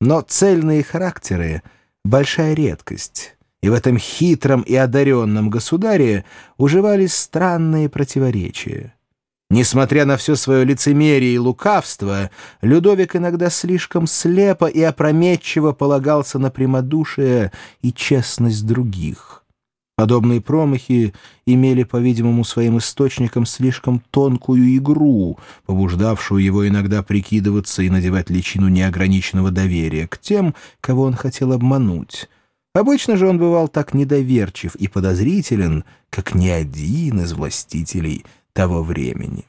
Но цельные характеры — большая редкость, и в этом хитром и одаренном государе уживались странные противоречия. Несмотря на все свое лицемерие и лукавство, Людовик иногда слишком слепо и опрометчиво полагался на прямодушие и честность других. Подобные промахи имели, по-видимому, своим источником слишком тонкую игру, побуждавшую его иногда прикидываться и надевать личину неограниченного доверия к тем, кого он хотел обмануть. Обычно же он бывал так недоверчив и подозрителен, как ни один из властителей того времени.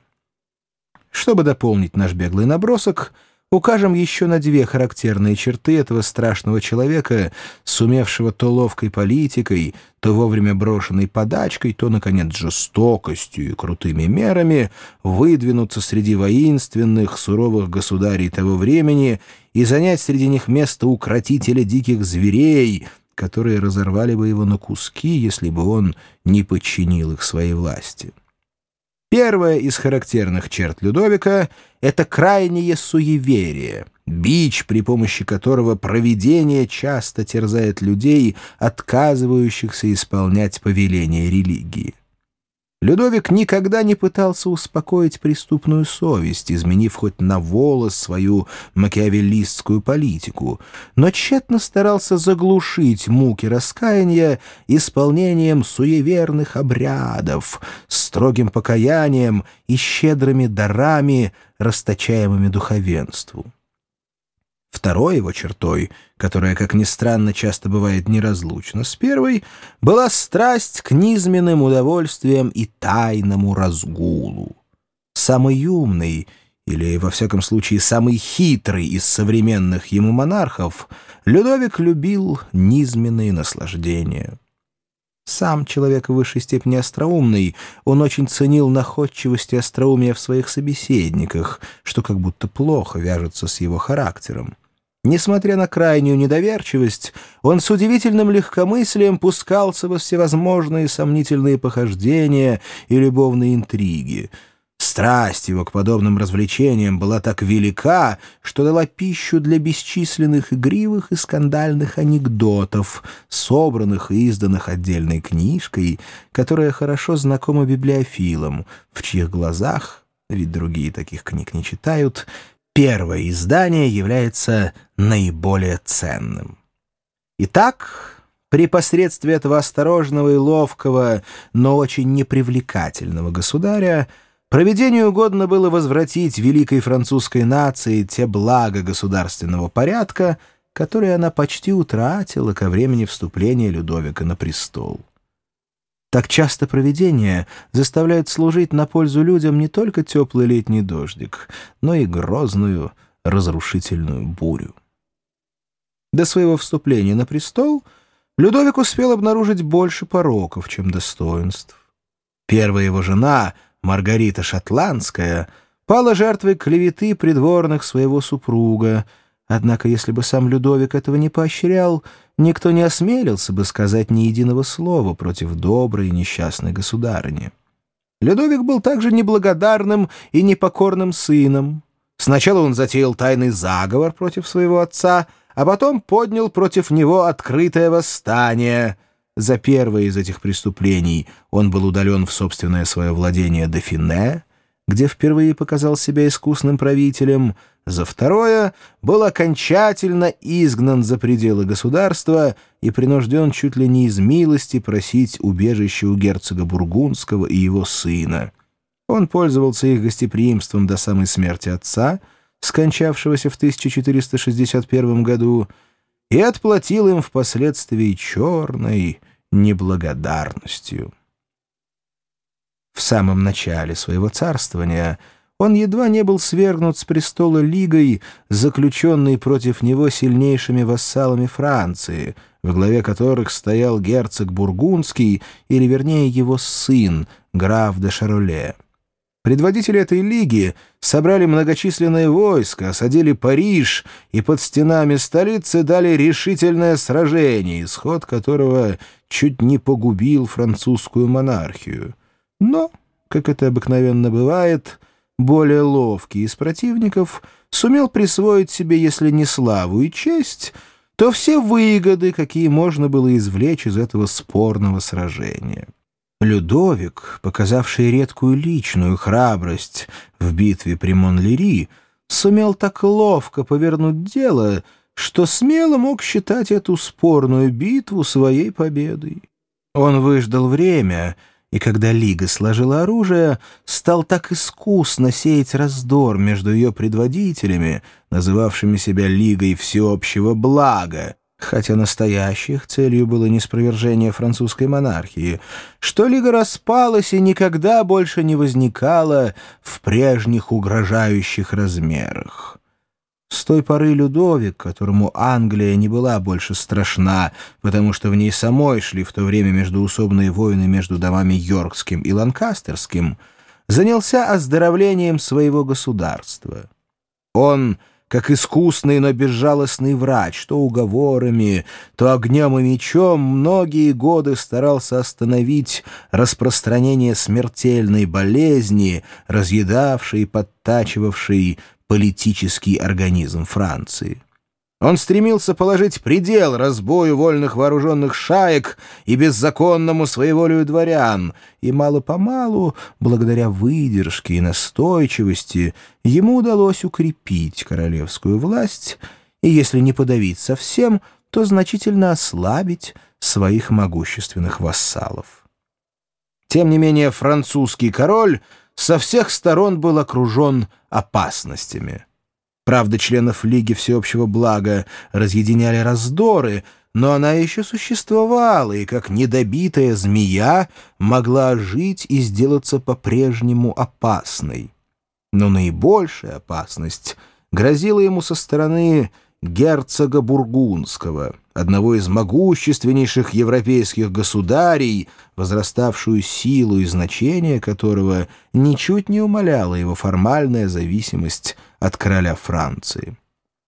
Чтобы дополнить наш беглый набросок — Укажем еще на две характерные черты этого страшного человека, сумевшего то ловкой политикой, то вовремя брошенной подачкой, то, наконец, жестокостью и крутыми мерами выдвинуться среди воинственных, суровых государей того времени и занять среди них место укротителя диких зверей, которые разорвали бы его на куски, если бы он не подчинил их своей власти. Первая из характерных черт Людовика — это крайнее суеверие, бич, при помощи которого провидение часто терзает людей, отказывающихся исполнять повеления религии. Людовик никогда не пытался успокоить преступную совесть, изменив хоть на волос свою макиавеллистскую политику, но тщетно старался заглушить муки раскаяния исполнением суеверных обрядов, строгим покаянием и щедрыми дарами, расточаемыми духовенству. Второй его чертой, которая, как ни странно, часто бывает неразлучна с первой, была страсть к низменным удовольствиям и тайному разгулу. Самый умный, или, во всяком случае, самый хитрый из современных ему монархов, Людовик любил низменные наслаждения. Сам человек в высшей степени остроумный, он очень ценил находчивость и остроумие в своих собеседниках, что как будто плохо вяжется с его характером. Несмотря на крайнюю недоверчивость, он с удивительным легкомыслием пускался во всевозможные сомнительные похождения и любовные интриги. Страсть его к подобным развлечениям была так велика, что дала пищу для бесчисленных игривых и скандальных анекдотов, собранных и изданных отдельной книжкой, которая хорошо знакома библиофилам, в чьих глазах, ведь другие таких книг не читают, первое издание является наиболее ценным. Итак, при посредстве этого осторожного и ловкого, но очень непривлекательного государя Проведению угодно было возвратить великой французской нации те блага государственного порядка, которые она почти утратила ко времени вступления Людовика на престол. Так часто провидение заставляет служить на пользу людям не только теплый летний дождик, но и грозную разрушительную бурю. До своего вступления на престол Людовик успел обнаружить больше пороков, чем достоинств. Первая его жена, Маргарита Шотландская, пала жертвой клеветы придворных своего супруга, однако если бы сам Людовик этого не поощрял, никто не осмелился бы сказать ни единого слова против доброй и несчастной государыни. Людовик был также неблагодарным и непокорным сыном. Сначала он затеял тайный заговор против своего отца, а потом поднял против него открытое восстание. За первое из этих преступлений он был удален в собственное свое владение Дофине, где впервые показал себя искусным правителем, за второе был окончательно изгнан за пределы государства и принужден чуть ли не из милости просить убежище у герцога Бургундского и его сына. Он пользовался их гостеприимством до самой смерти отца, скончавшегося в 1461 году, и отплатил им впоследствии черной неблагодарностью. В самом начале своего царствования он едва не был свергнут с престола Лигой, заключенной против него сильнейшими вассалами Франции, в главе которых стоял герцог Бургундский, или вернее его сын, граф де Шароле. Предводители этой лиги собрали многочисленное войско, осадили Париж и под стенами столицы дали решительное сражение, исход которого чуть не погубил французскую монархию. Но, как это обыкновенно бывает, более ловкий из противников сумел присвоить себе, если не славу и честь, то все выгоды, какие можно было извлечь из этого спорного сражения. Людовик, показавший редкую личную храбрость в битве при Монлери, сумел так ловко повернуть дело, что смело мог считать эту спорную битву своей победой. Он выждал время — и когда Лига сложила оружие, стал так искусно сеять раздор между ее предводителями, называвшими себя Лигой всеобщего блага, хотя настоящей их целью было не спровержение французской монархии, что Лига распалась и никогда больше не возникала в прежних угрожающих размерах. С той поры Людовик, которому Англия не была больше страшна, потому что в ней самой шли в то время междуусобные войны между домами Йоркским и Ланкастерским, занялся оздоровлением своего государства. Он, как искусный, но безжалостный врач, то уговорами, то огнем и мечом, многие годы старался остановить распространение смертельной болезни, разъедавшей и подтачивавшей политический организм Франции. Он стремился положить предел разбою вольных вооруженных шаек и беззаконному своеволию дворян, и мало-помалу, благодаря выдержке и настойчивости, ему удалось укрепить королевскую власть и, если не подавить совсем, то значительно ослабить своих могущественных вассалов. Тем не менее французский король — со всех сторон был окружен опасностями. Правда, членов Лиги Всеобщего Блага разъединяли раздоры, но она еще существовала и, как недобитая змея, могла жить и сделаться по-прежнему опасной. Но наибольшая опасность грозила ему со стороны герцога Бургундского, одного из могущественнейших европейских государей, возраставшую силу и значение которого ничуть не умаляла его формальная зависимость от короля Франции.